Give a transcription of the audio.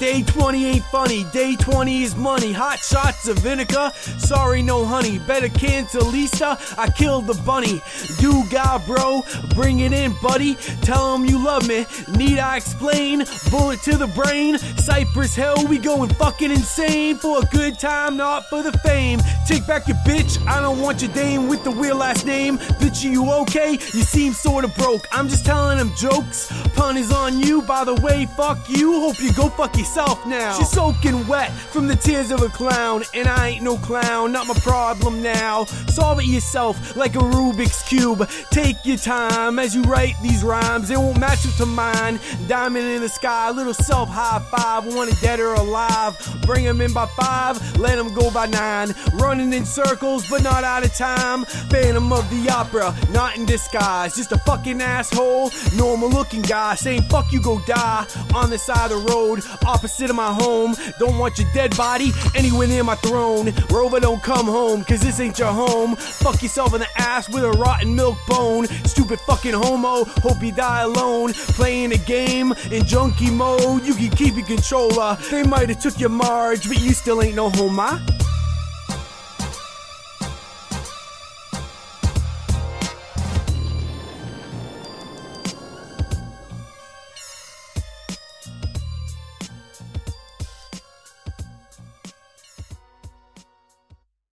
Day 20 ain't funny, day 20 is money. Hot shots of vinegar, sorry no honey. Better cancel Lisa, I killed the bunny. Do God, bro, bring it in, buddy. Tell him you love me, need I explain? Bullet to the brain, Cypress Hill, we going fucking insane. For a good time, not for the fame. Take back your bitch, I don't want your dame with the weird last name. Bitch, you okay? You seem sorta broke. I'm just telling him jokes. Pun is on you, by the way, fuck you. Hope you go fuck yourself now. She's soaking wet from the tears of a clown, and I ain't no clown, not my problem now. Solve it yourself like a Rubik's Cube. Take your time as you write these rhymes, they won't match up to mine. Diamond in the sky, little self high five, wanted dead or alive. Bring him in by five, let him go by nine. Running in circles, but not out of time. Phantom of the opera, not in disguise, just a fucking asshole. Normal looking guy saying fuck you, go die on the side of the road, opposite of my home. Don't want your dead body anywhere near my throne. Rover, don't come home, cause this ain't your home. Fuck yourself in the ass with a rotten milk bone. Stupid fucking homo, hope you die alone. Playing a game in junkie mode, you can keep your controller. They might have took your Marge, but you still ain't no homo.